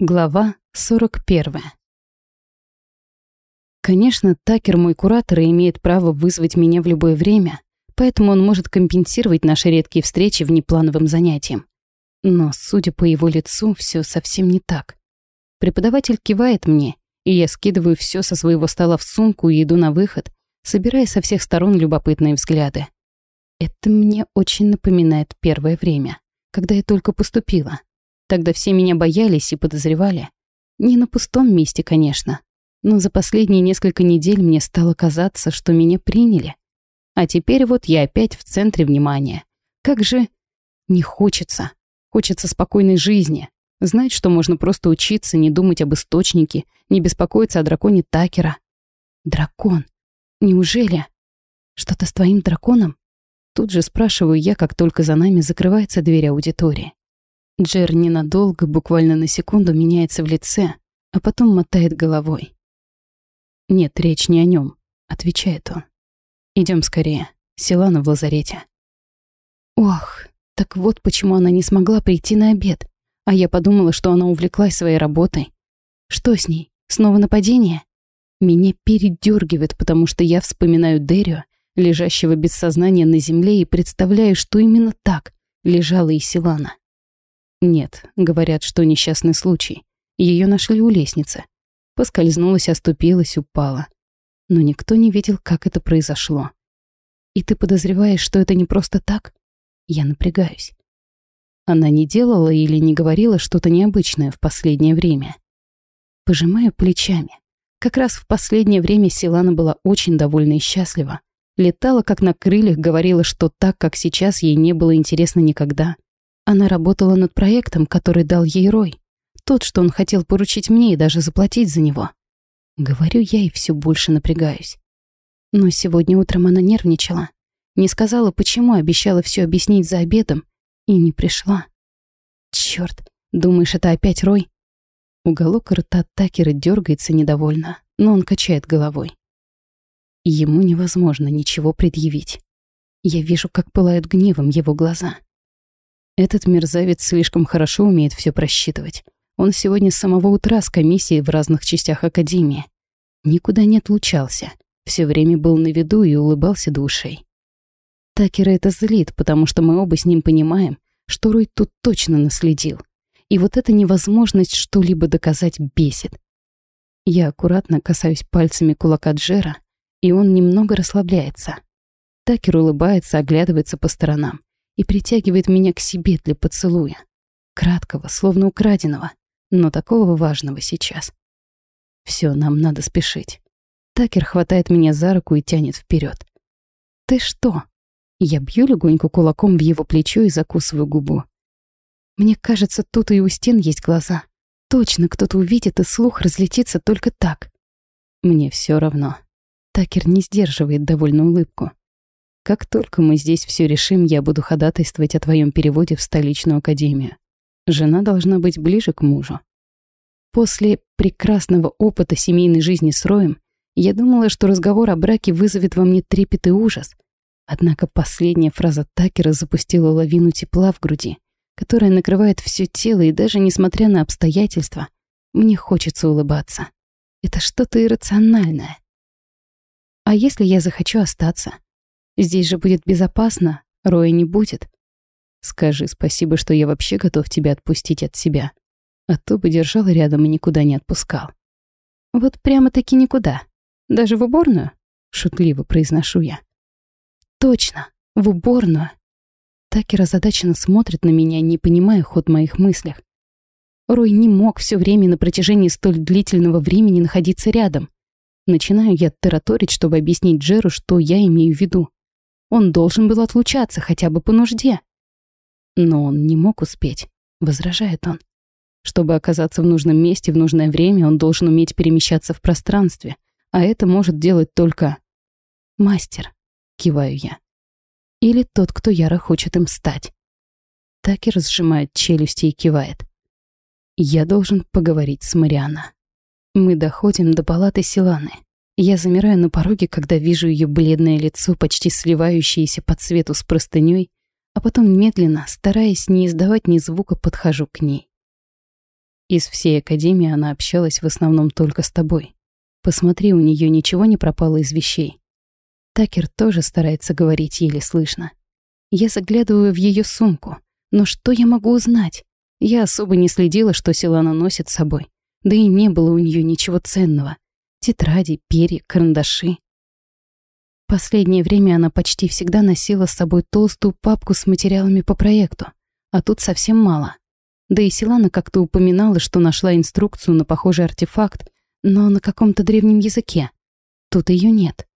Глава 41. Конечно, Такер мой куратор имеет право вызвать меня в любое время, поэтому он может компенсировать наши редкие встречи внеплановым занятием. Но, судя по его лицу, все совсем не так. Преподаватель кивает мне, и я скидываю все со своего стола в сумку и иду на выход, собирая со всех сторон любопытные взгляды. Это мне очень напоминает первое время, когда я только поступила. Тогда все меня боялись и подозревали. Не на пустом месте, конечно. Но за последние несколько недель мне стало казаться, что меня приняли. А теперь вот я опять в центре внимания. Как же не хочется. Хочется спокойной жизни. Знать, что можно просто учиться, не думать об источнике, не беспокоиться о драконе Такера. Дракон. Неужели? Что-то с твоим драконом? Тут же спрашиваю я, как только за нами закрывается дверь аудитории. Джер ненадолго, буквально на секунду, меняется в лице, а потом мотает головой. «Нет, речь не о нем, отвечает он. Идем скорее. Силана в лазарете». Ох, так вот почему она не смогла прийти на обед. А я подумала, что она увлеклась своей работой. Что с ней? Снова нападение? Меня передергивает, потому что я вспоминаю Деррио, лежащего без сознания на земле, и представляю, что именно так лежала и Силана. Нет, говорят, что несчастный случай. Ее нашли у лестницы. Поскользнулась, оступилась, упала. Но никто не видел, как это произошло. И ты подозреваешь, что это не просто так? Я напрягаюсь. Она не делала или не говорила что-то необычное в последнее время. Пожимаю плечами. Как раз в последнее время Силана была очень довольна и счастлива. Летала как на крыльях, говорила, что так, как сейчас, ей не было интересно никогда. Она работала над проектом, который дал ей Рой. Тот, что он хотел поручить мне и даже заплатить за него. Говорю я и все больше напрягаюсь. Но сегодня утром она нервничала. Не сказала, почему обещала все объяснить за обедом. И не пришла. Черт, думаешь, это опять Рой? Уголок рта Такера дергается недовольно, но он качает головой. Ему невозможно ничего предъявить. Я вижу, как пылают гневом его глаза. Этот мерзавец слишком хорошо умеет все просчитывать. Он сегодня с самого утра с комиссией в разных частях Академии. Никуда не отлучался. Все время был на виду и улыбался до ушей. Такера это злит, потому что мы оба с ним понимаем, что Рой тут точно наследил. И вот эта невозможность что-либо доказать бесит. Я аккуратно касаюсь пальцами кулака Джера, и он немного расслабляется. Такер улыбается, оглядывается по сторонам и притягивает меня к себе для поцелуя. Краткого, словно украденного, но такого важного сейчас. Все, нам надо спешить. Такер хватает меня за руку и тянет вперед. «Ты что?» Я бью легонько кулаком в его плечо и закусываю губу. Мне кажется, тут и у стен есть глаза. Точно кто-то увидит, и слух разлетится только так. Мне все равно. Такер не сдерживает довольно улыбку. Как только мы здесь все решим, я буду ходатайствовать о твоем переводе в столичную академию. Жена должна быть ближе к мужу. После прекрасного опыта семейной жизни с Роем я думала, что разговор о браке вызовет во мне трепет и ужас. Однако последняя фраза Такера запустила лавину тепла в груди, которая накрывает все тело, и даже несмотря на обстоятельства, мне хочется улыбаться. Это что-то иррациональное. А если я захочу остаться? Здесь же будет безопасно, Роя не будет. Скажи спасибо, что я вообще готов тебя отпустить от себя. А то бы держал рядом и никуда не отпускал. Вот прямо-таки никуда. Даже в уборную? Шутливо произношу я. Точно, в уборную. Такер озадаченно смотрит на меня, не понимая ход моих мыслях. Рой не мог все время на протяжении столь длительного времени находиться рядом. Начинаю я тараторить, чтобы объяснить Джеру, что я имею в виду. Он должен был отлучаться хотя бы по нужде. Но он не мог успеть, возражает он. Чтобы оказаться в нужном месте в нужное время, он должен уметь перемещаться в пространстве, а это может делать только мастер, киваю я. Или тот, кто яро хочет им стать. Такер сжимает челюсти и кивает. Я должен поговорить с Мариана. Мы доходим до палаты Силаны. Я замираю на пороге, когда вижу ее бледное лицо, почти сливающееся по цвету с простыней, а потом медленно, стараясь не издавать ни звука, подхожу к ней. Из всей академии она общалась в основном только с тобой. Посмотри, у нее ничего не пропало из вещей. Такер тоже старается говорить еле слышно. Я заглядываю в ее сумку. Но что я могу узнать? Я особо не следила, что Силана носит с собой. Да и не было у нее ничего ценного. Тетради, перья, карандаши. Последнее время она почти всегда носила с собой толстую папку с материалами по проекту, а тут совсем мало. Да и Силана как-то упоминала, что нашла инструкцию на похожий артефакт, но на каком-то древнем языке. Тут ее нет.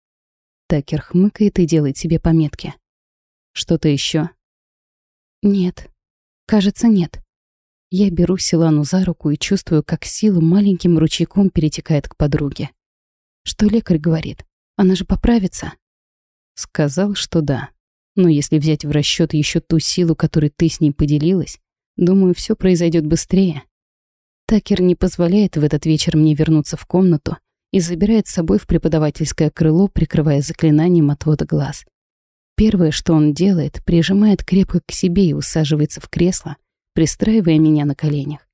Такер хмыкает и делает себе пометки. Что-то еще? Нет. Кажется, нет. Я беру Силану за руку и чувствую, как сила маленьким ручейком перетекает к подруге. Что лекарь говорит? Она же поправится. Сказал, что да. Но если взять в расчет еще ту силу, которой ты с ней поделилась, думаю, все произойдет быстрее. Такер не позволяет в этот вечер мне вернуться в комнату и забирает с собой в преподавательское крыло, прикрывая заклинанием отвода глаз. Первое, что он делает, прижимает крепко к себе и усаживается в кресло, пристраивая меня на коленях.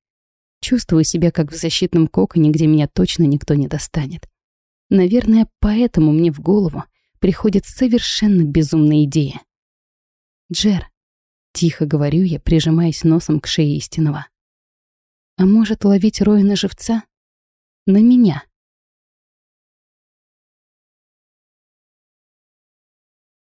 Чувствую себя как в защитном коконе, где меня точно никто не достанет. Наверное, поэтому мне в голову приходит совершенно безумная идея. «Джер», — тихо говорю я, прижимаясь носом к шее истинного. «А может, ловить Роя на живца? На меня?»